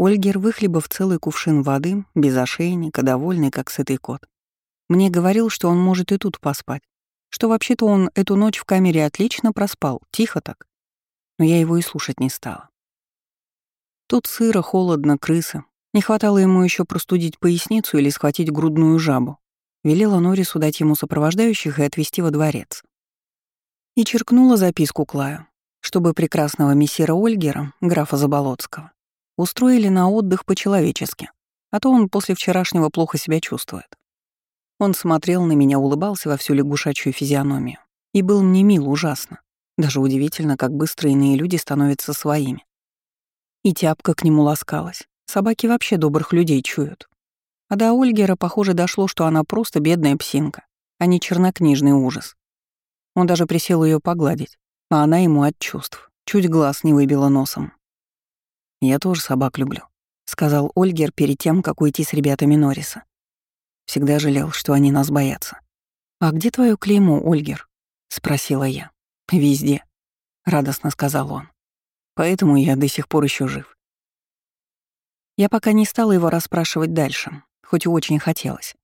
Ольгер, выхлебав целый кувшин воды, без ошейника, довольный, как сытый кот, мне говорил, что он может и тут поспать, что вообще-то он эту ночь в камере отлично проспал, тихо так. Но я его и слушать не стала. Тут сыро, холодно, крыса. Не хватало ему еще простудить поясницу или схватить грудную жабу. Велела Норису дать ему сопровождающих и отвезти во дворец. И черкнула записку Клаю, чтобы прекрасного мессира Ольгера, графа Заболоцкого, устроили на отдых по-человечески, а то он после вчерашнего плохо себя чувствует. Он смотрел на меня, улыбался во всю лягушачью физиономию и был мне мил ужасно. Даже удивительно, как быстро иные люди становятся своими. И тяпка к нему ласкалась. Собаки вообще добрых людей чуют. А до Ольгера, похоже, дошло, что она просто бедная псинка, а не чернокнижный ужас. Он даже присел ее погладить, а она ему от чувств. Чуть глаз не выбила носом. «Я тоже собак люблю», — сказал Ольгер перед тем, как уйти с ребятами Норриса. Всегда жалел, что они нас боятся. «А где твое клеймо, Ольгер?» — спросила я. «Везде», — радостно сказал он. Поэтому я до сих пор еще жив. Я пока не стала его расспрашивать дальше, хоть и очень хотелось.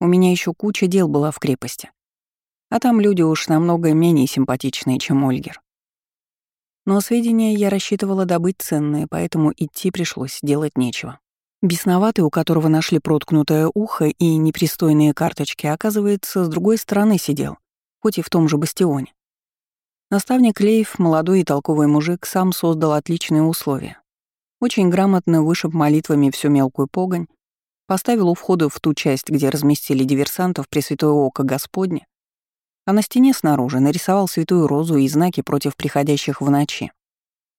У меня еще куча дел была в крепости. А там люди уж намного менее симпатичные, чем Ольгер. Но сведения я рассчитывала добыть ценные, поэтому идти пришлось, делать нечего. Бесноватый, у которого нашли проткнутое ухо и непристойные карточки, оказывается, с другой стороны сидел, хоть и в том же бастионе. Наставник Лейф, молодой и толковый мужик, сам создал отличные условия. Очень грамотно вышиб молитвами всю мелкую погонь, поставил у входа в ту часть, где разместили диверсантов Пресвятое Око Господне, а на стене снаружи нарисовал святую розу и знаки против приходящих в ночи.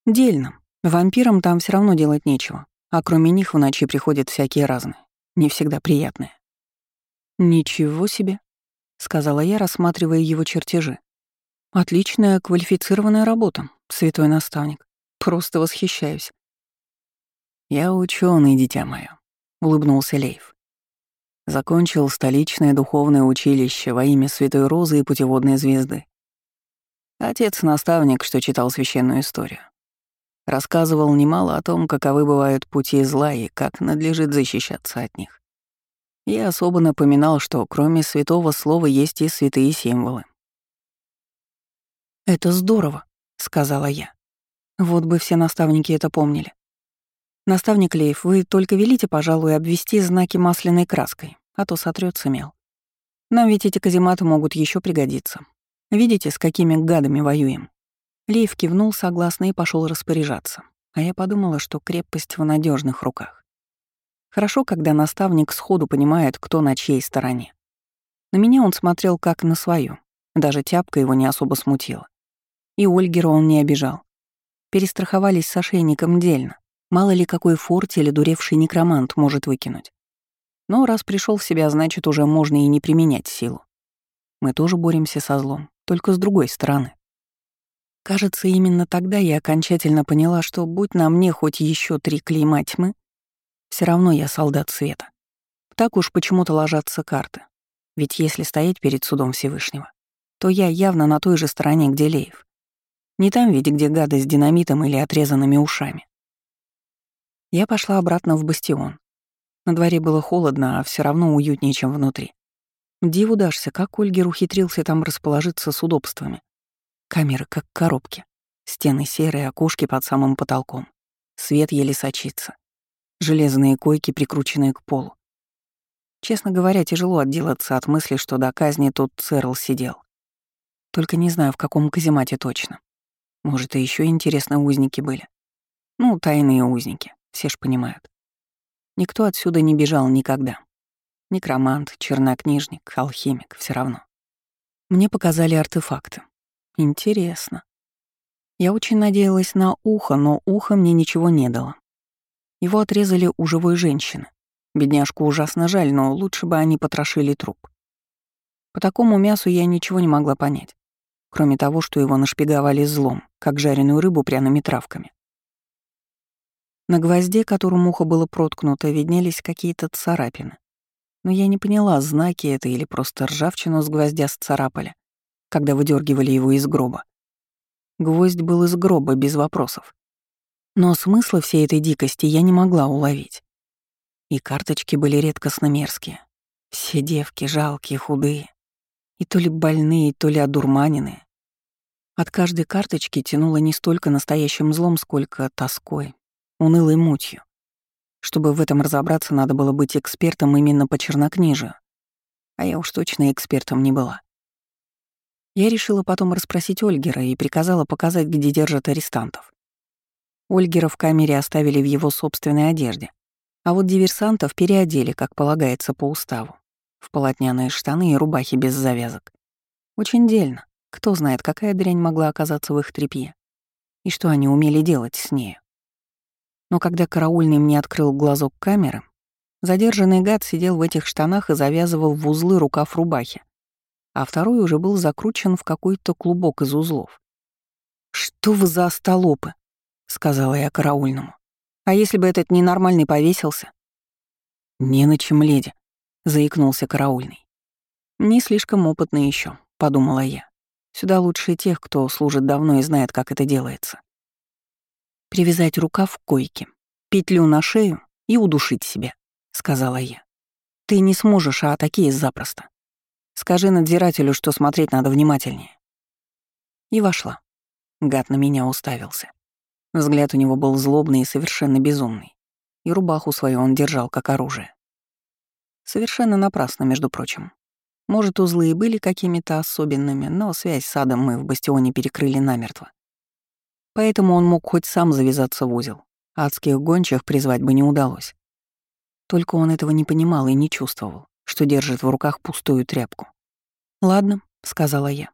Дельно. Вампирам там все равно делать нечего, а кроме них в ночи приходят всякие разные, не всегда приятные. «Ничего себе», — сказала я, рассматривая его чертежи. Отличная квалифицированная работа, святой наставник. Просто восхищаюсь. Я ученый, дитя мое, улыбнулся Лейв. Закончил столичное духовное училище во имя Святой Розы и Путеводной Звезды. Отец-наставник, что читал священную историю. Рассказывал немало о том, каковы бывают пути зла и как надлежит защищаться от них. Я особо напоминал, что кроме святого слова есть и святые символы. «Это здорово», — сказала я. Вот бы все наставники это помнили. «Наставник Лейф, вы только велите, пожалуй, обвести знаки масляной краской, а то сотрется мел. Нам ведь эти казематы могут еще пригодиться. Видите, с какими гадами воюем?» Лейф кивнул согласно и пошел распоряжаться. А я подумала, что крепость в надежных руках. Хорошо, когда наставник сходу понимает, кто на чьей стороне. На меня он смотрел как на свою. Даже тяпка его не особо смутила. И Ольгера он не обижал. Перестраховались с ошейником дельно. Мало ли какой форте или дуревший некромант может выкинуть. Но раз пришел в себя, значит, уже можно и не применять силу. Мы тоже боремся со злом, только с другой стороны. Кажется, именно тогда я окончательно поняла, что будь на мне хоть еще три клейма тьмы, все равно я солдат света. Так уж почему-то ложатся карты. Ведь если стоять перед судом Всевышнего, то я явно на той же стороне, где Леев. Не там ведь, где гады с динамитом или отрезанными ушами. Я пошла обратно в бастион. На дворе было холодно, а все равно уютнее, чем внутри. Диву дашься, как Ольгер ухитрился там расположиться с удобствами. Камеры как коробки. Стены серые, окошки под самым потолком. Свет еле сочится. Железные койки, прикрученные к полу. Честно говоря, тяжело отделаться от мысли, что до казни тут Церл сидел. Только не знаю, в каком каземате точно. Может, и еще интересные узники были. Ну, тайные узники, все ж понимают. Никто отсюда не бежал никогда. Некромант, чернокнижник, алхимик, все равно. Мне показали артефакты. Интересно. Я очень надеялась на ухо, но ухо мне ничего не дало. Его отрезали у живой женщины. Бедняжку ужасно жаль, но лучше бы они потрошили труп. По такому мясу я ничего не могла понять кроме того, что его нашпиговали злом, как жареную рыбу пряными травками. На гвозде, которым ухо было проткнуто, виднелись какие-то царапины. Но я не поняла, знаки это или просто ржавчину с гвоздя сцарапали, когда выдергивали его из гроба. Гвоздь был из гроба, без вопросов. Но смысла всей этой дикости я не могла уловить. И карточки были редкостно мерзкие. Все девки жалкие, худые. И то ли больные, то ли одурманенные. От каждой карточки тянуло не столько настоящим злом, сколько тоской, унылой мутью. Чтобы в этом разобраться, надо было быть экспертом именно по чернокнижию. А я уж точно экспертом не была. Я решила потом расспросить Ольгера и приказала показать, где держат арестантов. Ольгера в камере оставили в его собственной одежде, а вот диверсантов переодели, как полагается по уставу, в полотняные штаны и рубахи без завязок. Очень дельно. Кто знает, какая дрянь могла оказаться в их тряпье. И что они умели делать с нею. Но когда караульный мне открыл глазок камеры, задержанный гад сидел в этих штанах и завязывал в узлы рукав рубахи, а второй уже был закручен в какой-то клубок из узлов. «Что вы за остолопы?» — сказала я караульному. «А если бы этот ненормальный повесился?» «Не на чем, леди», — заикнулся караульный. «Не слишком опытный еще, подумала я. Сюда лучше тех, кто служит давно и знает, как это делается. Привязать рукав к койке, петлю на шею и удушить себя, сказала я. Ты не сможешь, а такие запросто. Скажи надзирателю, что смотреть надо внимательнее. И вошла. Гад на меня уставился. Взгляд у него был злобный и совершенно безумный. И рубаху свою он держал как оружие. Совершенно напрасно, между прочим. Может, узлы и были какими-то особенными, но связь с адом мы в бастионе перекрыли намертво. Поэтому он мог хоть сам завязаться в узел. Адских гончих призвать бы не удалось. Только он этого не понимал и не чувствовал, что держит в руках пустую тряпку. «Ладно», — сказала я.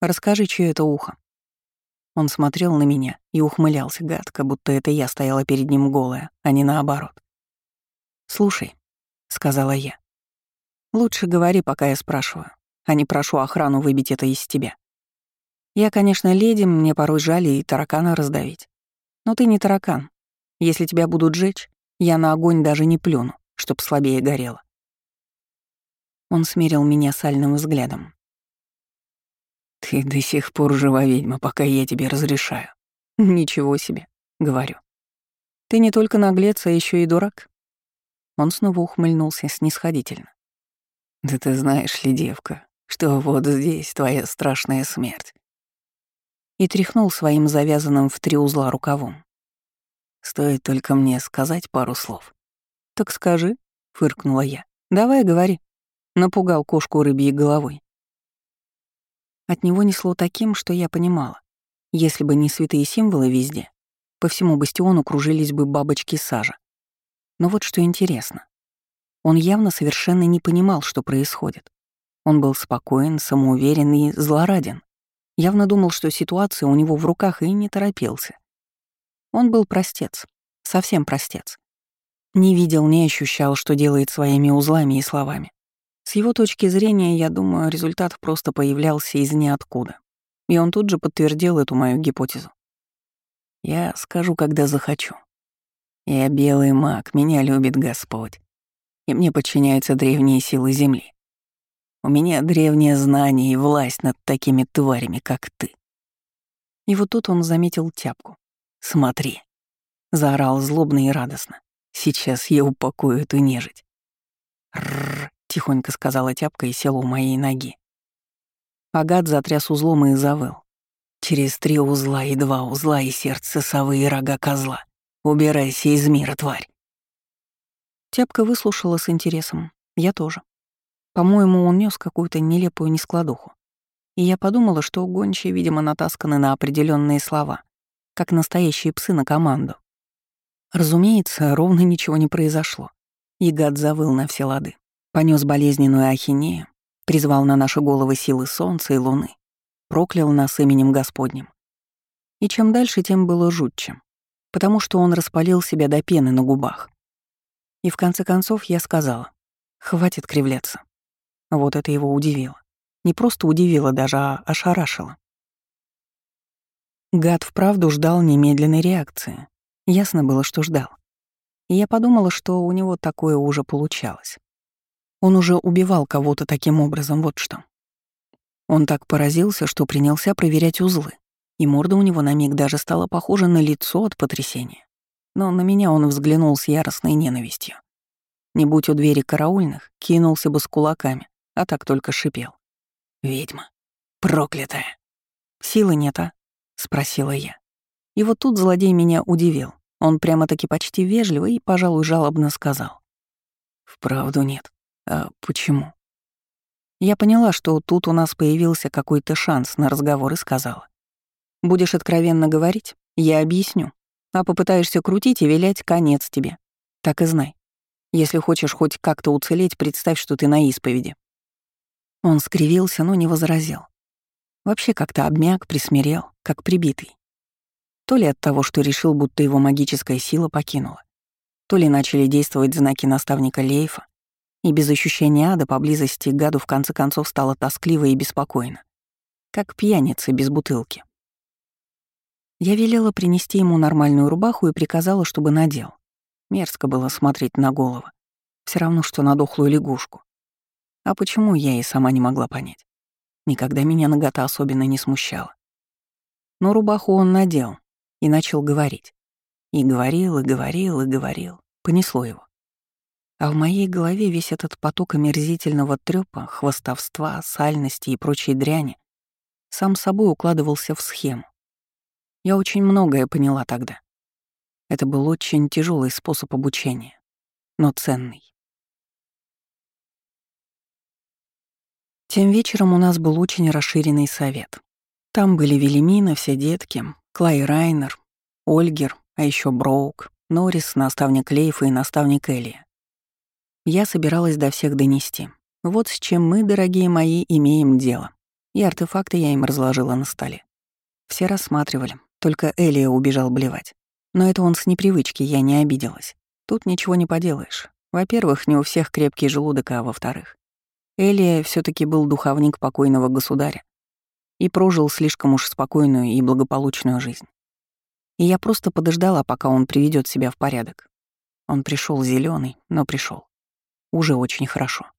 «Расскажи, чье это ухо». Он смотрел на меня и ухмылялся гадко, будто это я стояла перед ним голая, а не наоборот. «Слушай», — сказала я, Лучше говори, пока я спрашиваю, а не прошу охрану выбить это из тебя. Я, конечно, леди, мне порой жаль и таракана раздавить. Но ты не таракан. Если тебя будут жечь, я на огонь даже не плюну, чтоб слабее горело. Он смерил меня сальным взглядом. «Ты до сих пор жива ведьма, пока я тебе разрешаю». «Ничего себе», — говорю. «Ты не только наглец, а еще и дурак». Он снова ухмыльнулся снисходительно. Да ты знаешь ли, девка, что вот здесь твоя страшная смерть. И тряхнул своим завязанным в три узла рукавом. Стоит только мне сказать пару слов. Так скажи, фыркнула я. Давай говори. Напугал кошку рыбьей головой. От него несло таким, что я понимала. Если бы не святые символы везде, по всему бастиону кружились бы бабочки сажа. Но вот что интересно. Он явно совершенно не понимал, что происходит. Он был спокоен, самоуверен и злораден. Явно думал, что ситуация у него в руках и не торопился. Он был простец, совсем простец. Не видел, не ощущал, что делает своими узлами и словами. С его точки зрения, я думаю, результат просто появлялся из ниоткуда. И он тут же подтвердил эту мою гипотезу. Я скажу, когда захочу. Я белый маг, меня любит Господь и мне подчиняются древние силы Земли. У меня древнее знание и власть над такими тварями, как ты. И вот тут он заметил тяпку. «Смотри», — заорал злобно и радостно. «Сейчас я упакую эту нежить». «Рррр», — тихонько сказала тяпка и села у моей ноги. Агат затряс узлом и завыл. «Через три узла и два узла и сердце совы и рога козла. Убирайся из мира, тварь!» Тяпка выслушала с интересом. Я тоже. По-моему, он нес какую-то нелепую нескладуху. И я подумала, что гончие, видимо, натасканы на определенные слова, как настоящие псы на команду. Разумеется, ровно ничего не произошло. И гад завыл на все лады. Понес болезненную ахинею, призвал на наши головы силы солнца и луны, проклял нас именем Господним. И чем дальше, тем было жутче, потому что он распалил себя до пены на губах. И в конце концов я сказала, хватит кривляться. Вот это его удивило. Не просто удивило даже, а ошарашило. Гад вправду ждал немедленной реакции. Ясно было, что ждал. И я подумала, что у него такое уже получалось. Он уже убивал кого-то таким образом, вот что. Он так поразился, что принялся проверять узлы. И морда у него на миг даже стала похожа на лицо от потрясения. Но на меня он взглянул с яростной ненавистью. Не будь у двери караульных, кинулся бы с кулаками, а так только шипел. «Ведьма! Проклятая!» «Силы нет, а?» — спросила я. И вот тут злодей меня удивил. Он прямо-таки почти вежливо и, пожалуй, жалобно сказал. «Вправду нет. А почему?» Я поняла, что тут у нас появился какой-то шанс на разговор и сказала. «Будешь откровенно говорить, я объясню. А попытаешься крутить и вилять, конец тебе. Так и знай. Если хочешь хоть как-то уцелеть, представь, что ты на исповеди». Он скривился, но не возразил. Вообще как-то обмяк, присмирел, как прибитый. То ли от того, что решил, будто его магическая сила покинула, то ли начали действовать знаки наставника Лейфа, и без ощущения ада поблизости гаду в конце концов стало тоскливо и беспокойно. Как пьяница без бутылки. Я велела принести ему нормальную рубаху и приказала, чтобы надел. Мерзко было смотреть на голову. Все равно, что на дохлую лягушку. А почему, я и сама не могла понять. Никогда меня нагота особенно не смущала. Но рубаху он надел и начал говорить. И говорил, и говорил, и говорил. Понесло его. А в моей голове весь этот поток омерзительного трёпа, хвостовства, сальности и прочей дряни сам собой укладывался в схему. Я очень многое поняла тогда. Это был очень тяжелый способ обучения, но ценный. Тем вечером у нас был очень расширенный совет. Там были Велимина, все детки, Клай Райнер, Ольгер, а еще Броук, Норрис, наставник Лейфа и наставник Элия. Я собиралась до всех донести. Вот с чем мы, дорогие мои, имеем дело. И артефакты я им разложила на столе. Все рассматривали, только Элия убежал блевать. Но это он с непривычки, я не обиделась. Тут ничего не поделаешь. Во-первых, не у всех крепкий желудок, а во-вторых. Элия все таки был духовник покойного государя и прожил слишком уж спокойную и благополучную жизнь. И я просто подождала, пока он приведет себя в порядок. Он пришел зеленый, но пришел. Уже очень хорошо.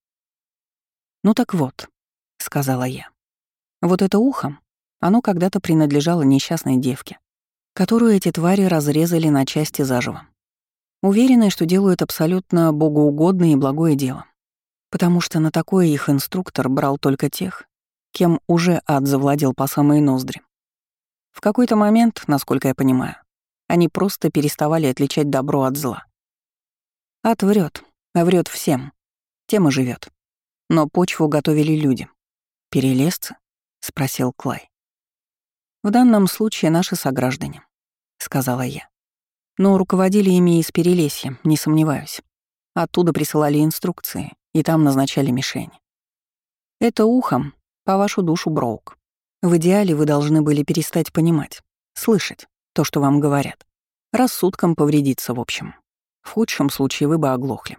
«Ну так вот», — сказала я. «Вот это ухо, оно когда-то принадлежало несчастной девке, которую эти твари разрезали на части заживо. Уверенные, что делают абсолютно богоугодное и благое дело. Потому что на такое их инструктор брал только тех, кем уже ад завладел по самые ноздри. В какой-то момент, насколько я понимаю, они просто переставали отличать добро от зла. Ад врет, а врет всем. Тем и живет. Но почву готовили люди. «Перелезцы?» — спросил Клай. «В данном случае наши сограждане», — сказала я. «Но руководили ими из Перелесья, не сомневаюсь. Оттуда присылали инструкции, и там назначали мишень. Это ухом, по вашу душу, Броук. В идеале вы должны были перестать понимать, слышать то, что вам говорят. Рассудком повредиться, в общем. В худшем случае вы бы оглохли.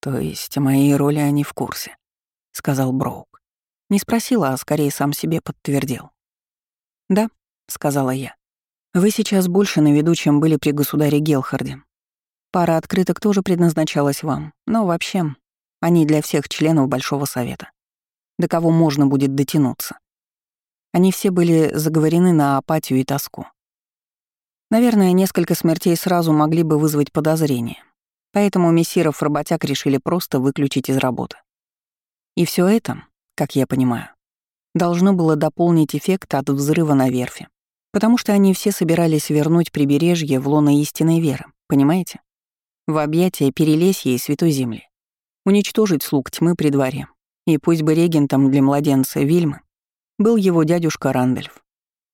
«То есть моей роли они в курсе», — сказал Броук. Не спросила, а скорее сам себе подтвердил. «Да», — сказала я. «Вы сейчас больше на виду, чем были при государе Гелхарде. Пара открыток тоже предназначалась вам, но вообще они для всех членов Большого Совета. До кого можно будет дотянуться. Они все были заговорены на апатию и тоску. Наверное, несколько смертей сразу могли бы вызвать подозрение, Поэтому мессиров работяг решили просто выключить из работы. И все это, как я понимаю, должно было дополнить эффект от взрыва на верфи, потому что они все собирались вернуть прибережье в лоно истинной веры, понимаете? В объятия Перелесья и Святой Земли. Уничтожить слуг тьмы при дворе. И пусть бы регентом для младенца Вильмы был его дядюшка Рандольф.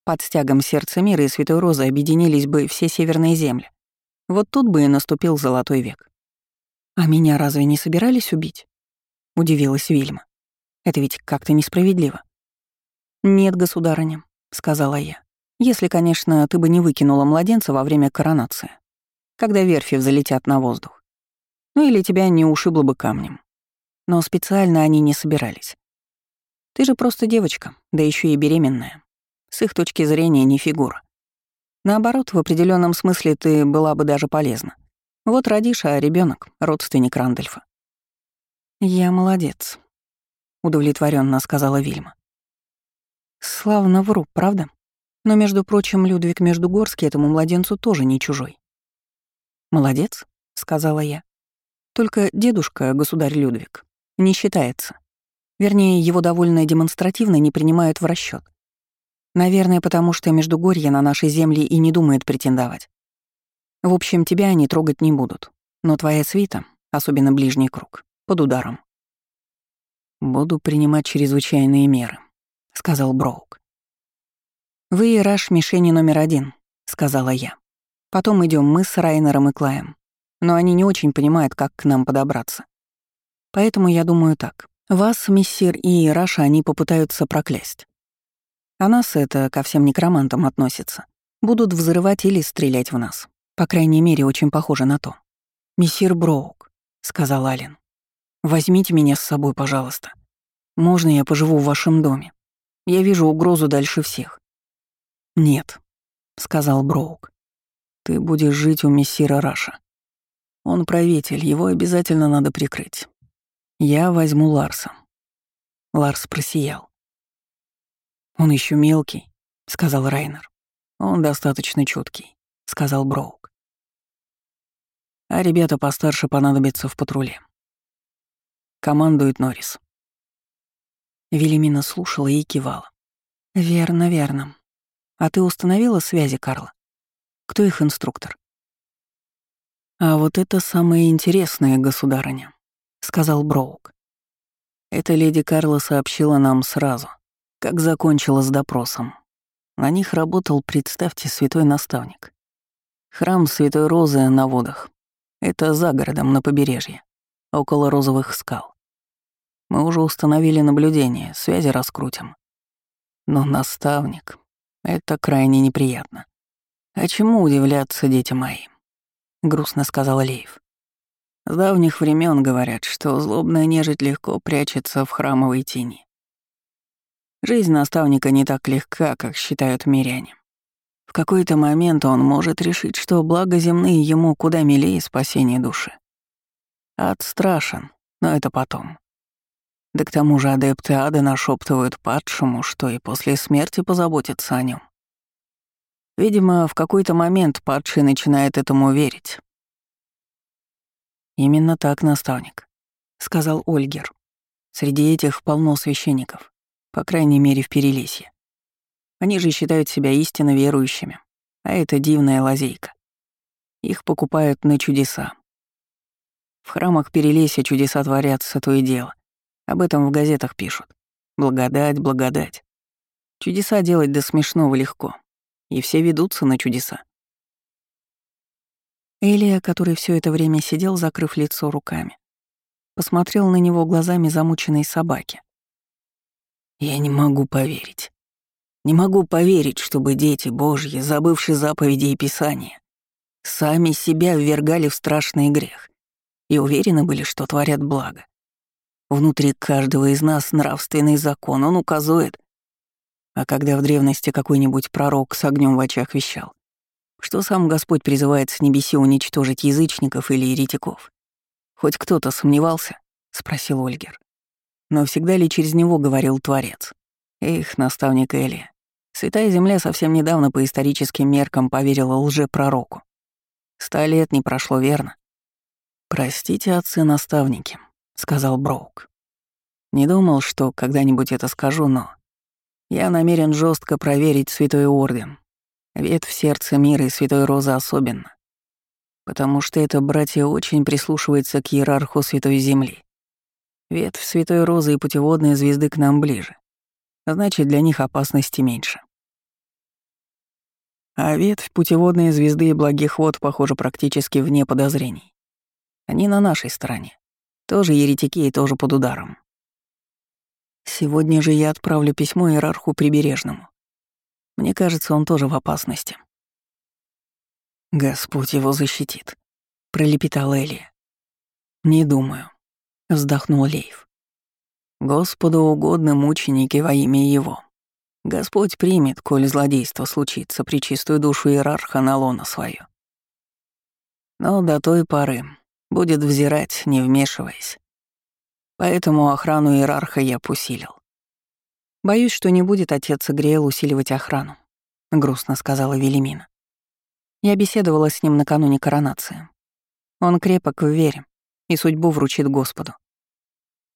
Под стягом сердца мира и Святой Розы объединились бы все северные земли. Вот тут бы и наступил Золотой век. «А меня разве не собирались убить?» — удивилась Вильма. «Это ведь как-то несправедливо». «Нет, государыня», — сказала я. «Если, конечно, ты бы не выкинула младенца во время коронации, когда верфи взлетят на воздух. Ну или тебя не ушибло бы камнем. Но специально они не собирались. Ты же просто девочка, да еще и беременная. С их точки зрения не фигура. Наоборот, в определенном смысле ты была бы даже полезна. Вот родишь, а ребенок родственник Рандольфа. «Я молодец», — удовлетворенно сказала Вильма. «Славно вру, правда?» Но, между прочим, Людвиг Междугорский этому младенцу тоже не чужой. «Молодец», — сказала я. «Только дедушка, государь Людвиг, не считается. Вернее, его довольно демонстративно не принимают в расчет. Наверное, потому что Междугорье на нашей земле и не думает претендовать. В общем, тебя они трогать не будут. Но твоя свита, особенно ближний круг, под ударом. «Буду принимать чрезвычайные меры», — сказал Броук. «Вы, Раш, мишени номер один», — сказала я. «Потом идем мы с Райнером и Клаем. Но они не очень понимают, как к нам подобраться. Поэтому я думаю так. Вас, миссир и Раша, они попытаются проклясть. А нас это ко всем некромантам относится. Будут взрывать или стрелять в нас. По крайней мере, очень похоже на то. «Мессир Броук», — сказал Ален, — «возьмите меня с собой, пожалуйста. Можно я поживу в вашем доме? Я вижу угрозу дальше всех». «Нет», — сказал Броук. «Ты будешь жить у мессира Раша. Он правитель, его обязательно надо прикрыть. Я возьму Ларса». Ларс просиял. «Он еще мелкий», — сказал Райнер. «Он достаточно чуткий», — сказал Броук а ребята постарше понадобятся в патруле. Командует Норрис. Велимина слушала и кивала. «Верно, верно. А ты установила связи, Карла? Кто их инструктор?» «А вот это самое интересное, государыня», — сказал Броук. «Эта леди Карла сообщила нам сразу, как закончила с допросом. На них работал, представьте, святой наставник. Храм Святой Розы на водах. Это за городом, на побережье, около розовых скал. Мы уже установили наблюдение, связи раскрутим. Но наставник — это крайне неприятно. А чему удивляться, дети мои? Грустно сказал Леев. С давних времен говорят, что злобная нежить легко прячется в храмовой тени. Жизнь наставника не так легка, как считают миряне. В какой-то момент он может решить, что благо земные ему куда милее спасение души. Ад страшен, но это потом. Да к тому же адепты ада нашептывают падшему, что и после смерти позаботятся о нем. Видимо, в какой-то момент падший начинает этому верить. «Именно так, наставник», — сказал Ольгер. «Среди этих полно священников, по крайней мере, в Перелесье. Они же считают себя истинно верующими, а это дивная лазейка. Их покупают на чудеса. В храмах Перелесья чудеса творятся, то и дело. Об этом в газетах пишут. Благодать, благодать. Чудеса делать до смешного легко. И все ведутся на чудеса. Элия, который все это время сидел, закрыв лицо руками, посмотрел на него глазами замученной собаки. «Я не могу поверить. Не могу поверить, чтобы дети Божьи, забывшие заповеди и Писания, сами себя ввергали в страшный грех и уверены были, что творят благо. Внутри каждого из нас нравственный закон, он указывает. А когда в древности какой-нибудь пророк с огнем в очах вещал, что сам Господь призывает с небеси уничтожить язычников или еретиков, хоть кто-то сомневался, — спросил Ольгер. Но всегда ли через него говорил Творец? Эх, наставник Элия, Святая Земля совсем недавно по историческим меркам поверила лжепророку. Ста лет не прошло, верно? «Простите, отцы-наставники», — сказал Броук. «Не думал, что когда-нибудь это скажу, но я намерен жестко проверить Святой Орден, ветвь сердца мира и Святой Розы особенно, потому что это братья очень прислушивается к иерарху Святой Земли. Ветвь Святой Розы и путеводные звезды к нам ближе значит, для них опасности меньше. А ветвь путеводные звезды и благих вод, похоже, практически вне подозрений. Они на нашей стороне. Тоже еретики и тоже под ударом. Сегодня же я отправлю письмо иерарху Прибережному. Мне кажется, он тоже в опасности. Господь его защитит, пролепетал Элия. Не думаю, вздохнул Лейв. Господу угодно мученики во имя Его. Господь примет, коль злодейство случится, при чистую душу иерарха на лона свою. Но до той поры будет взирать, не вмешиваясь. Поэтому охрану иерарха я посилил. Боюсь, что не будет отец Игриэл усиливать охрану. грустно сказала Велимина. Я беседовала с ним накануне коронации. Он крепок в вере и судьбу вручит Господу.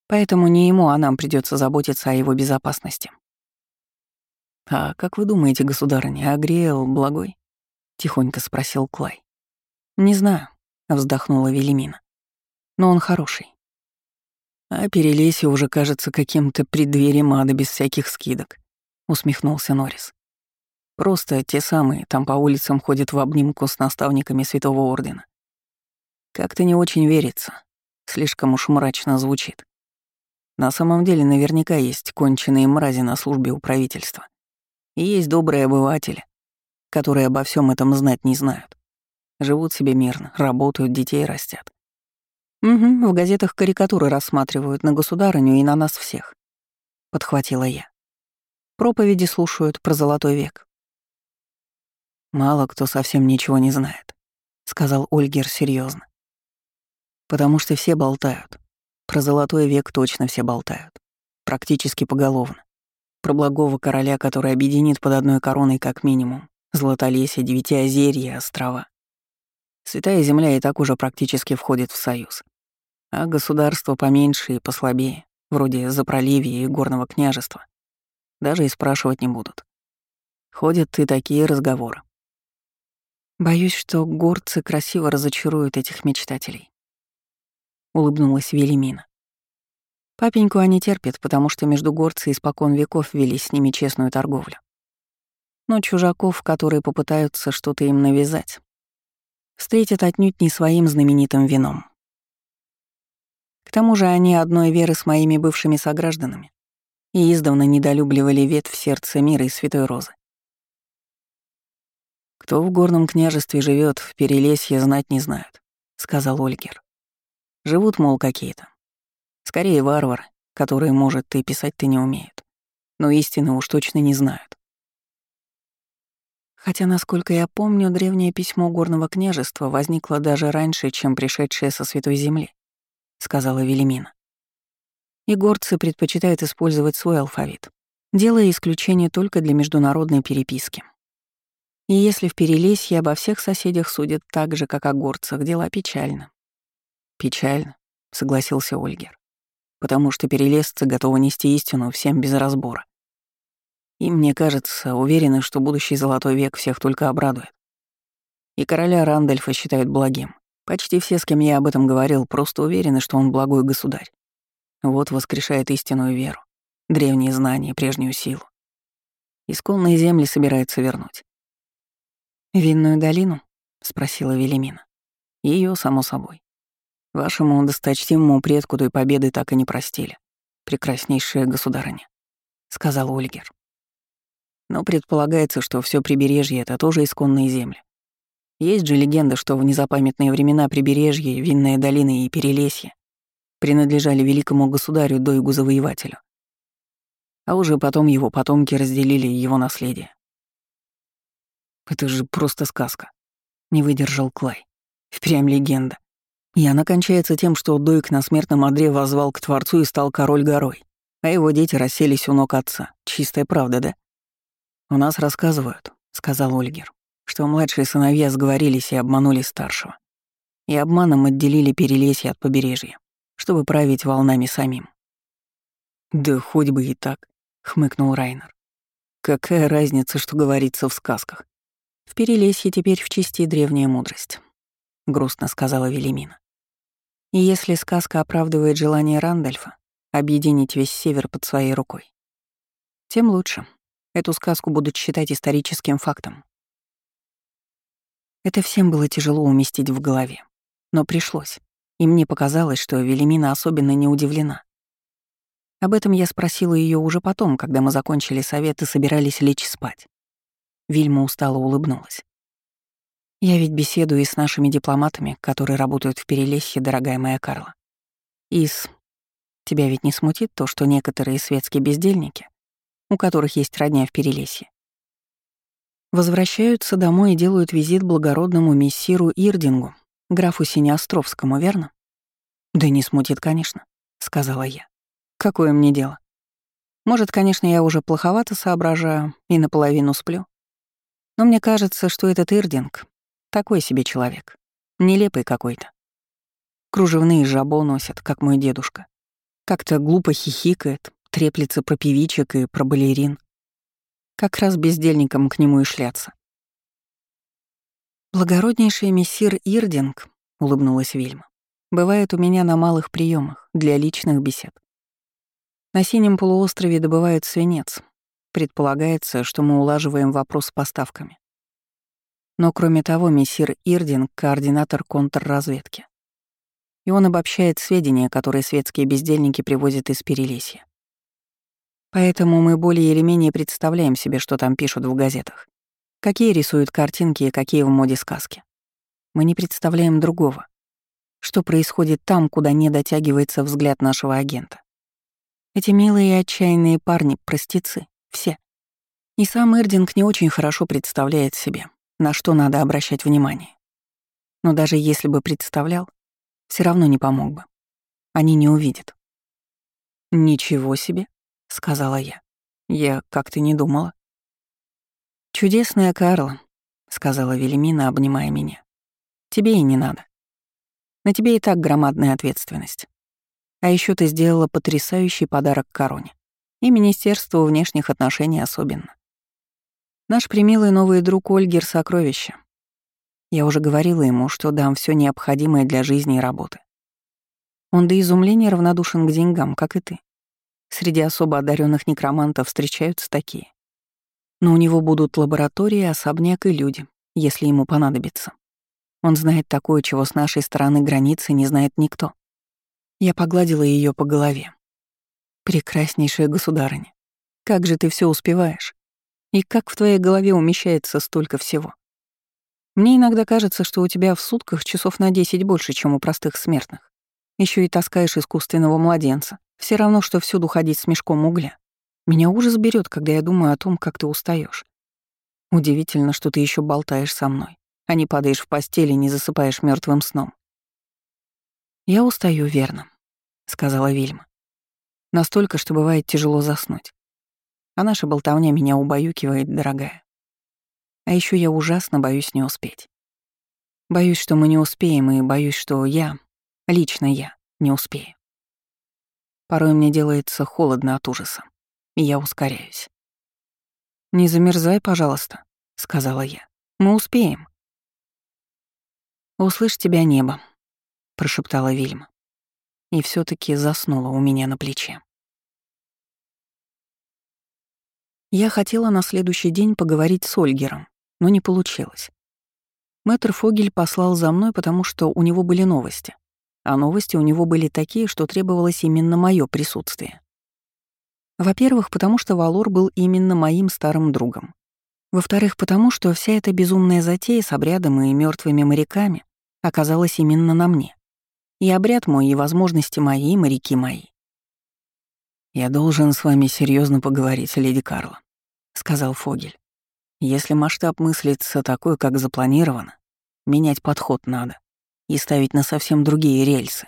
Поэтому не ему, а нам придется заботиться о его безопасности. «А как вы думаете, государыня, Агриэл благой?» — тихонько спросил Клай. «Не знаю», — вздохнула Велимина. «Но он хороший». «А Перелесье уже кажется каким-то преддверием ада без всяких скидок», — усмехнулся Норрис. «Просто те самые там по улицам ходят в обнимку с наставниками Святого Ордена. Как-то не очень верится, слишком уж мрачно звучит. На самом деле наверняка есть конченые мрази на службе у правительства. И есть добрые обыватели, которые обо всем этом знать не знают. Живут себе мирно, работают, детей растят. Угу, в газетах карикатуры рассматривают на государыню и на нас всех. Подхватила я. Проповеди слушают про золотой век. Мало кто совсем ничего не знает, сказал Ольгер серьезно. Потому что все болтают. Про золотой век точно все болтают. Практически поголовно. Про благого короля, который объединит под одной короной как минимум Златолесье, Девятиозерье, острова. Святая Земля и так уже практически входит в союз. А государства поменьше и послабее, вроде Запроливья и Горного княжества, даже и спрашивать не будут. Ходят и такие разговоры. Боюсь, что горцы красиво разочаруют этих мечтателей улыбнулась Велимина. Папеньку они терпят, потому что между горцы испокон веков вели с ними честную торговлю. Но чужаков, которые попытаются что-то им навязать, встретят отнюдь не своим знаменитым вином. К тому же они одной веры с моими бывшими согражданами и издавна недолюбливали ветвь сердца мира и святой розы. «Кто в горном княжестве живет, в Перелесье знать не знают», — сказал Ольгер. Живут, мол, какие-то. Скорее варвары, которые, может, и писать-то не умеют. Но истины уж точно не знают. Хотя, насколько я помню, древнее письмо горного княжества возникло даже раньше, чем пришедшее со Святой Земли, сказала Велимина. И горцы предпочитают использовать свой алфавит, делая исключение только для международной переписки. И если в Перелесье обо всех соседях судят так же, как о горцах, дела печально. «Печально», — согласился Ольгер, «потому что перелесцы готовы нести истину всем без разбора. И, мне кажется, уверены, что будущий золотой век всех только обрадует. И короля Рандольфа считают благим. Почти все, с кем я об этом говорил, просто уверены, что он благой государь. Вот воскрешает истинную веру, древние знания, прежнюю силу. Исконные земли собирается вернуть. «Винную долину?» — спросила Велимина. Ее, само собой. Вашему досточтимому предку той победы так и не простили, прекраснейшая государыня», — сказал Ольгер. Но предполагается, что все прибережье — это тоже исконные земли. Есть же легенда, что в незапамятные времена прибережье, Винная долина и Перелесье принадлежали великому государю Дойгу-завоевателю. А уже потом его потомки разделили его наследие. «Это же просто сказка», — не выдержал Клай. «Впрямь легенда. И она кончается тем, что Дойк на смертном одре возвал к Творцу и стал король горой, а его дети расселись у ног отца. Чистая правда, да? «У нас рассказывают», — сказал Ольгер, что младшие сыновья сговорились и обманули старшего. И обманом отделили перелесье от побережья, чтобы править волнами самим. «Да хоть бы и так», — хмыкнул Райнер. «Какая разница, что говорится в сказках? В Перелесье теперь в чести древняя мудрость», — грустно сказала Велимина. И если сказка оправдывает желание Рандольфа объединить весь Север под своей рукой, тем лучше. Эту сказку будут считать историческим фактом. Это всем было тяжело уместить в голове. Но пришлось. И мне показалось, что Велимина особенно не удивлена. Об этом я спросила ее уже потом, когда мы закончили совет и собирались лечь спать. Вильма устало улыбнулась. Я ведь беседую и с нашими дипломатами, которые работают в Перелесье, дорогая моя Карла. Ис, тебя ведь не смутит то, что некоторые светские бездельники, у которых есть родня в Перелесье, возвращаются домой и делают визит благородному мессиру Ирдингу, графу Синеостровскому, верно? Да не смутит, конечно, сказала я. Какое мне дело? Может, конечно, я уже плоховато соображаю и наполовину сплю, Но мне кажется, что этот Ирдинг — такой себе человек. Нелепый какой-то. Кружевные жабо носят, как мой дедушка. Как-то глупо хихикает, треплется про певичек и про балерин. Как раз бездельникам к нему и шляться. «Благороднейший мессир Ирдинг», — улыбнулась Вильма, — «бывает у меня на малых приемах для личных бесед. На Синем полуострове добывают свинец. Предполагается, что мы улаживаем вопрос с поставками. Но кроме того, мессир Ирдинг — координатор контрразведки. И он обобщает сведения, которые светские бездельники привозят из Перелесья. Поэтому мы более или менее представляем себе, что там пишут в газетах. Какие рисуют картинки и какие в моде сказки. Мы не представляем другого. Что происходит там, куда не дотягивается взгляд нашего агента. Эти милые и отчаянные парни — простецы, все. И сам Эрдинг не очень хорошо представляет себе, на что надо обращать внимание. Но даже если бы представлял, все равно не помог бы. Они не увидят. «Ничего себе», — сказала я. «Я как-то не думала». «Чудесная Карла», — сказала Велимина, обнимая меня. «Тебе и не надо. На тебе и так громадная ответственность. А еще ты сделала потрясающий подарок короне. И Министерству внешних отношений особенно. Наш примилый новый друг Ольгер — сокровище. Я уже говорила ему, что дам все необходимое для жизни и работы. Он до изумления равнодушен к деньгам, как и ты. Среди особо одаренных некромантов встречаются такие. Но у него будут лаборатории, особняк и люди, если ему понадобится. Он знает такое, чего с нашей стороны границы не знает никто. Я погладила ее по голове. «Прекраснейшая государыня, как же ты все успеваешь? И как в твоей голове умещается столько всего? Мне иногда кажется, что у тебя в сутках часов на 10 больше, чем у простых смертных. Еще и таскаешь искусственного младенца. Все равно, что всюду ходить с мешком угля. Меня ужас берет, когда я думаю о том, как ты устаешь. Удивительно, что ты еще болтаешь со мной, а не падаешь в постели и не засыпаешь мертвым сном. «Я устаю, верно», — сказала Вильма. «Настолько, что бывает тяжело заснуть. А наша болтовня меня убаюкивает, дорогая. А еще я ужасно боюсь не успеть. Боюсь, что мы не успеем, и боюсь, что я, лично я, не успею. Порой мне делается холодно от ужаса, и я ускоряюсь. «Не замерзай, пожалуйста», — сказала я. «Мы успеем». «Услышь тебя небо», прошептала Вильма. И все таки заснула у меня на плече. Я хотела на следующий день поговорить с Ольгером, но не получилось. Мэтр Фогель послал за мной, потому что у него были новости. А новости у него были такие, что требовалось именно мое присутствие. Во-первых, потому что Валор был именно моим старым другом. Во-вторых, потому что вся эта безумная затея с обрядом и мертвыми моряками оказалась именно на мне. И обряд мой, и возможности мои, и моряки мои. «Я должен с вами серьезно поговорить, леди Карла», — сказал Фогель. «Если масштаб мыслится такой, как запланировано, менять подход надо и ставить на совсем другие рельсы».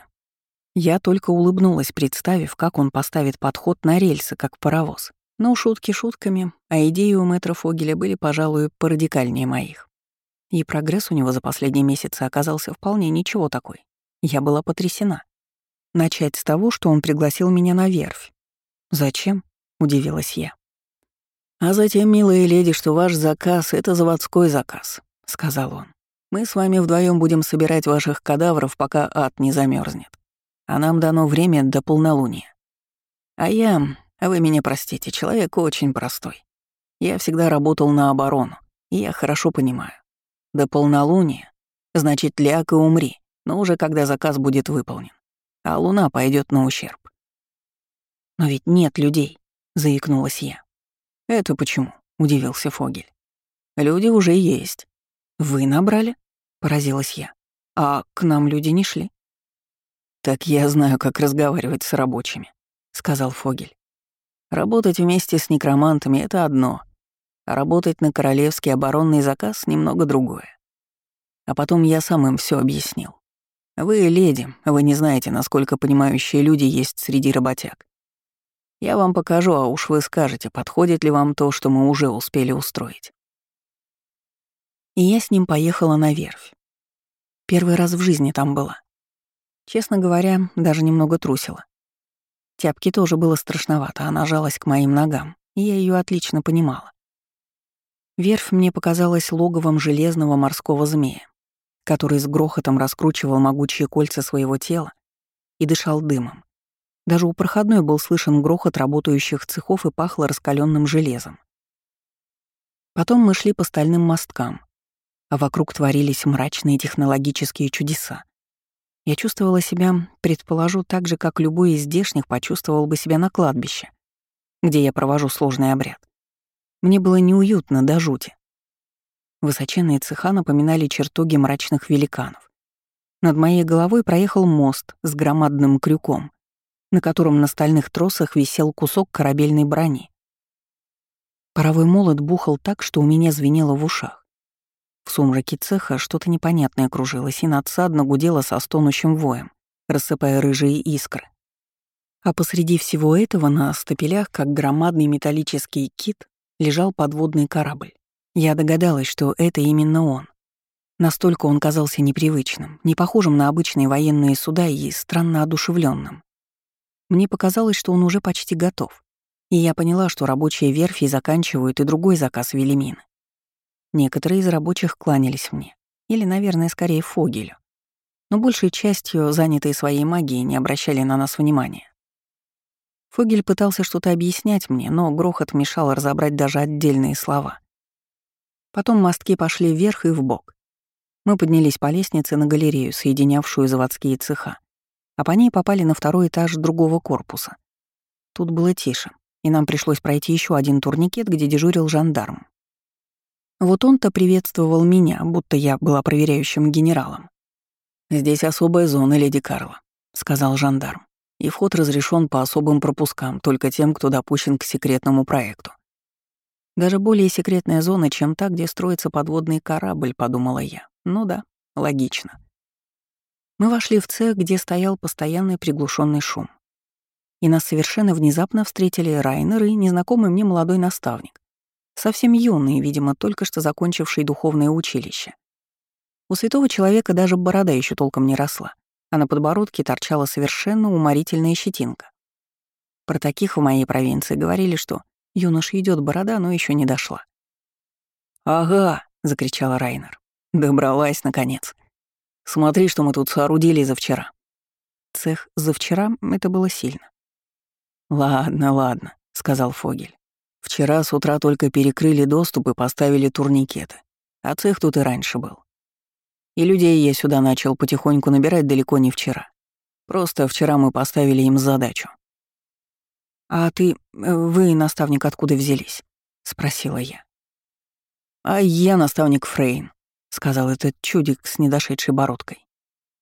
Я только улыбнулась, представив, как он поставит подход на рельсы, как паровоз. Но шутки шутками, а идеи у мэтра Фогеля были, пожалуй, порадикальнее моих. И прогресс у него за последние месяцы оказался вполне ничего такой. Я была потрясена. Начать с того, что он пригласил меня на верфь. «Зачем?» — удивилась я. «А затем, милые леди, что ваш заказ — это заводской заказ», — сказал он. «Мы с вами вдвоем будем собирать ваших кадавров, пока ад не замерзнет. А нам дано время до полнолуния. А я, вы меня простите, человек очень простой. Я всегда работал на оборону, и я хорошо понимаю. До полнолуния, значит, ляг и умри но уже когда заказ будет выполнен, а луна пойдет на ущерб. «Но ведь нет людей», — заикнулась я. «Это почему?» — удивился Фогель. «Люди уже есть». «Вы набрали?» — поразилась я. «А к нам люди не шли». «Так я знаю, как разговаривать с рабочими», — сказал Фогель. «Работать вместе с некромантами — это одно, а работать на королевский оборонный заказ — немного другое. А потом я сам им все объяснил. Вы леди, вы не знаете, насколько понимающие люди есть среди работяг. Я вам покажу, а уж вы скажете, подходит ли вам то, что мы уже успели устроить. И я с ним поехала на верфь. Первый раз в жизни там была. Честно говоря, даже немного трусила. Тяпке тоже было страшновато, она жалась к моим ногам, и я ее отлично понимала. Верфь мне показалась логовом железного морского змея, который с грохотом раскручивал могучие кольца своего тела и дышал дымом. Даже у проходной был слышен грохот работающих цехов и пахло раскаленным железом. Потом мы шли по стальным мосткам, а вокруг творились мрачные технологические чудеса. Я чувствовала себя, предположу, так же, как любой из здешних почувствовал бы себя на кладбище, где я провожу сложный обряд. Мне было неуютно до жути. Высоченные цеха напоминали чертоги мрачных великанов. Над моей головой проехал мост с громадным крюком, на котором на стальных тросах висел кусок корабельной брони. Паровой молот бухал так, что у меня звенело в ушах. В сумраке цеха что-то непонятное кружилось и надсадно гудело со стонущим воем, рассыпая рыжие искры. А посреди всего этого на стапелях, как громадный металлический кит, лежал подводный корабль. Я догадалась, что это именно он. Настолько он казался непривычным, не похожим на обычные военные суда и странно одушевленным. Мне показалось, что он уже почти готов. И я поняла, что рабочие верфи заканчивают и другой заказ Велимина. Некоторые из рабочих кланялись мне. Или, наверное, скорее Фогелю. Но большей частью, занятые своей магией, не обращали на нас внимания. Фогель пытался что-то объяснять мне, но грохот мешал разобрать даже отдельные слова. Потом мостки пошли вверх и вбок. Мы поднялись по лестнице на галерею, соединявшую заводские цеха а по ней попали на второй этаж другого корпуса. Тут было тише, и нам пришлось пройти еще один турникет, где дежурил жандарм. Вот он-то приветствовал меня, будто я была проверяющим генералом. «Здесь особая зона, леди Карла», — сказал жандарм. «И вход разрешен по особым пропускам, только тем, кто допущен к секретному проекту». Даже более секретная зона, чем та, где строится подводный корабль, подумала я. Ну да, логично. Мы вошли в цех, где стоял постоянный приглушенный шум. И нас совершенно внезапно встретили Райнер и незнакомый мне молодой наставник. Совсем юный, видимо, только что закончивший духовное училище. У святого человека даже борода еще толком не росла, а на подбородке торчала совершенно уморительная щетинка. Про таких в моей провинции говорили, что юнош идет борода, но еще не дошла. «Ага!» — закричала Райнер. «Добралась, наконец!» Смотри, что мы тут соорудили за вчера. Цех за вчера — это было сильно. «Ладно, ладно», — сказал Фогель. «Вчера с утра только перекрыли доступ и поставили турникеты, а цех тут и раньше был. И людей я сюда начал потихоньку набирать далеко не вчера. Просто вчера мы поставили им задачу». «А ты, э, вы, наставник, откуда взялись?» — спросила я. «А я наставник Фрейн», — сказал этот чудик с недошедшей бородкой.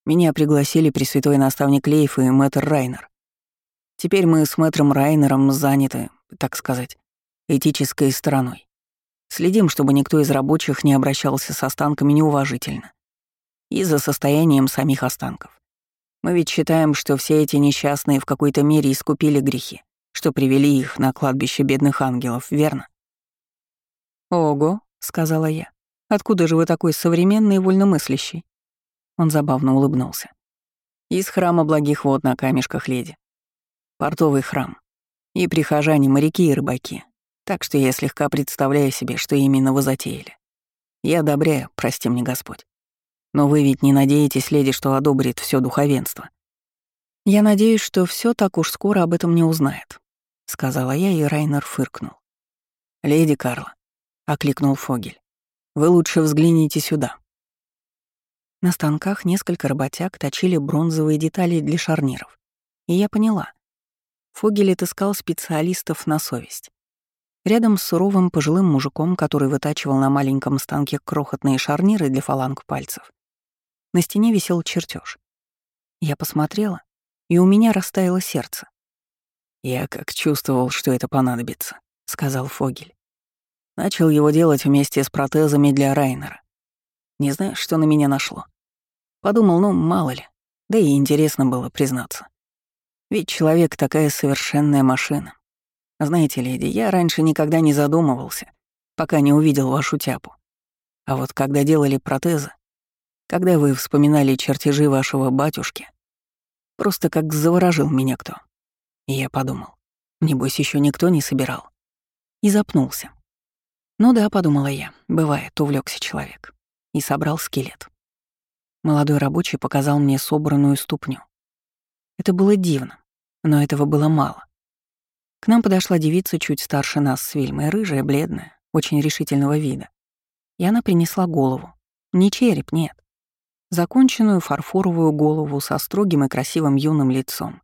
«Меня пригласили пресвятой наставник Лейф и мэтр Райнер. Теперь мы с мэтром Райнером заняты, так сказать, этической стороной. Следим, чтобы никто из рабочих не обращался с останками неуважительно. И за состоянием самих останков. Мы ведь считаем, что все эти несчастные в какой-то мере искупили грехи, что привели их на кладбище бедных ангелов, верно? «Ого», — сказала я. Откуда же вы такой современный и вольномыслящий?» Он забавно улыбнулся. «Из храма благих вод на камешках, леди. Портовый храм. И прихожане, моряки и рыбаки. Так что я слегка представляю себе, что именно вы затеяли. Я одобряю, прости мне Господь. Но вы ведь не надеетесь, леди, что одобрит все духовенство. Я надеюсь, что все так уж скоро об этом не узнает, сказала я, и Райнер фыркнул. Леди Карла, окликнул Фогель. Вы лучше взгляните сюда». На станках несколько работяг точили бронзовые детали для шарниров. И я поняла. Фогель отыскал специалистов на совесть. Рядом с суровым пожилым мужиком, который вытачивал на маленьком станке крохотные шарниры для фаланг пальцев, на стене висел чертеж. Я посмотрела, и у меня растаяло сердце. «Я как чувствовал, что это понадобится», — сказал Фогель. Начал его делать вместе с протезами для Райнера. Не знаю, что на меня нашло. Подумал, ну, мало ли. Да и интересно было признаться. Ведь человек такая совершенная машина. Знаете, леди, я раньше никогда не задумывался, пока не увидел вашу тяпу. А вот когда делали протезы, когда вы вспоминали чертежи вашего батюшки, просто как заворожил меня кто. И я подумал, небось еще никто не собирал. И запнулся. Ну да, подумала я, бывает, увлекся человек. И собрал скелет. Молодой рабочий показал мне собранную ступню. Это было дивно, но этого было мало. К нам подошла девица чуть старше нас с Вильмой, рыжая, бледная, очень решительного вида. И она принесла голову. Не череп, нет. Законченную фарфоровую голову со строгим и красивым юным лицом.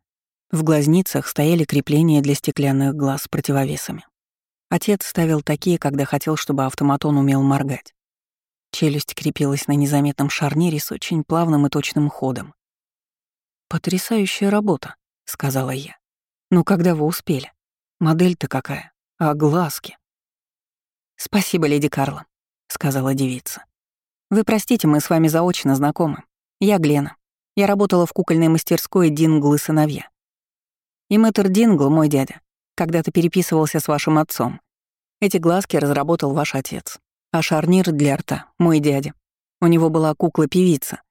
В глазницах стояли крепления для стеклянных глаз с противовесами. Отец ставил такие, когда хотел, чтобы автоматон умел моргать. Челюсть крепилась на незаметном шарнире с очень плавным и точным ходом. «Потрясающая работа», — сказала я. «Ну, когда вы успели? Модель-то какая? А глазки?» «Спасибо, леди Карла», — сказала девица. «Вы простите, мы с вами заочно знакомы. Я Глена. Я работала в кукольной мастерской Дингл и сыновья. И мэтр Дингл, мой дядя, когда-то переписывался с вашим отцом. Эти глазки разработал ваш отец. А шарнир для рта — мой дядя. У него была кукла-певица.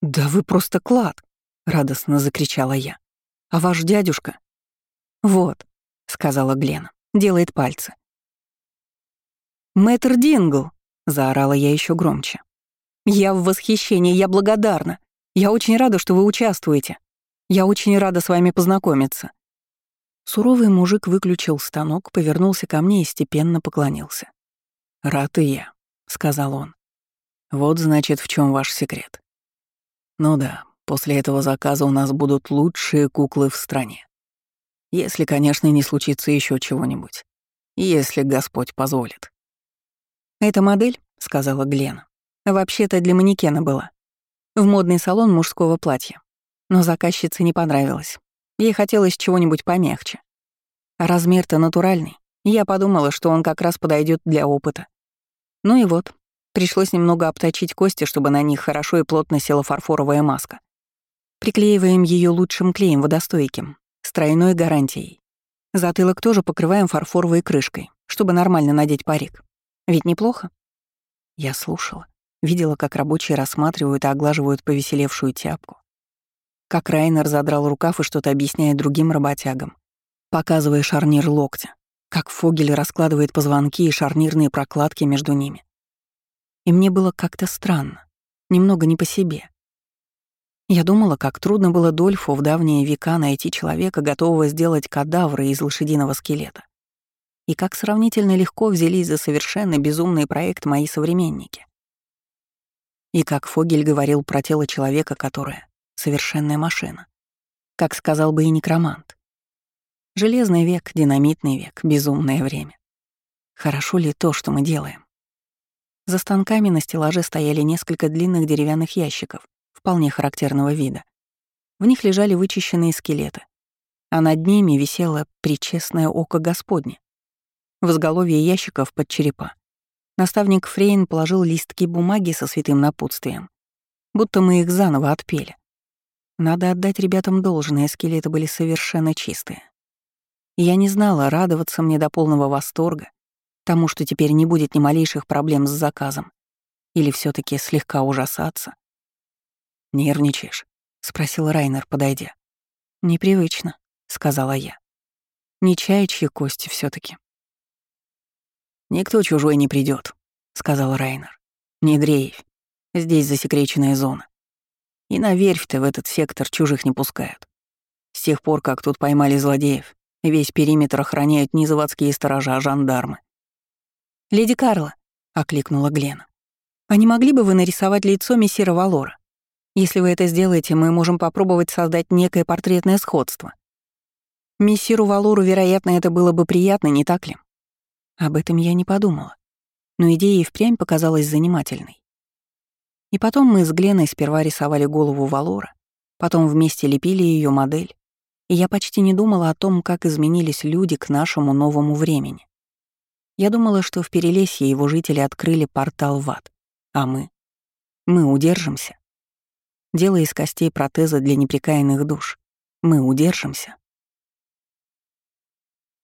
«Да вы просто клад!» — радостно закричала я. «А ваш дядюшка?» «Вот», — сказала Глена, — делает пальцы. «Мэтр Дингл!» — заорала я еще громче. «Я в восхищении, я благодарна. Я очень рада, что вы участвуете. Я очень рада с вами познакомиться». Суровый мужик выключил станок, повернулся ко мне и степенно поклонился. «Рад и я», — сказал он. «Вот, значит, в чем ваш секрет. Ну да, после этого заказа у нас будут лучшие куклы в стране. Если, конечно, не случится еще чего-нибудь. Если Господь позволит». «Эта модель», — сказала Глена, — «вообще-то для манекена была. В модный салон мужского платья. Но заказчице не понравилось. Ей хотелось чего-нибудь помягче. размер-то натуральный. Я подумала, что он как раз подойдет для опыта. Ну и вот, пришлось немного обточить кости, чтобы на них хорошо и плотно села фарфоровая маска. Приклеиваем ее лучшим клеем водостойким, с тройной гарантией. Затылок тоже покрываем фарфоровой крышкой, чтобы нормально надеть парик. Ведь неплохо? Я слушала, видела, как рабочие рассматривают и оглаживают повеселевшую тяпку, как Райнер задрал рукав и что-то объясняет другим работягам, показывая шарнир локтя, как Фогель раскладывает позвонки и шарнирные прокладки между ними. И мне было как-то странно, немного не по себе. Я думала, как трудно было Дольфу в давние века найти человека, готового сделать кадавры из лошадиного скелета. И как сравнительно легко взялись за совершенно безумный проект мои современники. И как Фогель говорил про тело человека, которое Совершенная машина. Как сказал бы и некромант. Железный век, динамитный век, безумное время. Хорошо ли то, что мы делаем? За станками на стеллаже стояли несколько длинных деревянных ящиков, вполне характерного вида. В них лежали вычищенные скелеты, а над ними висело причестное око Господне. В изголовье ящиков под черепа. Наставник Фрейн положил листки бумаги со святым напутствием, будто мы их заново отпели. Надо отдать ребятам должное, скелеты были совершенно чистые. я не знала, радоваться мне до полного восторга, тому, что теперь не будет ни малейших проблем с заказом, или все таки слегка ужасаться. «Нервничаешь?» — спросил Райнер, подойдя. «Непривычно», — сказала я. «Не чаячьи кости все таки «Никто чужой не придет, сказал Райнер. «Не дрейфь. Здесь засекреченная зона. И на верфь-то в этот сектор чужих не пускают. С тех пор, как тут поймали злодеев, весь периметр охраняют не заводские сторожа, а жандармы. «Леди Карла», — окликнула Глена, — «а не могли бы вы нарисовать лицо мессира Валора? Если вы это сделаете, мы можем попробовать создать некое портретное сходство. Мессиру Валору, вероятно, это было бы приятно, не так ли?» Об этом я не подумала, но идея и впрямь показалась занимательной. И потом мы с Гленой сперва рисовали голову Валора, потом вместе лепили ее модель, и я почти не думала о том, как изменились люди к нашему новому времени. Я думала, что в Перелесье его жители открыли портал в ад, а мы? Мы удержимся. Делая из костей протеза для неприкаянных душ, мы удержимся.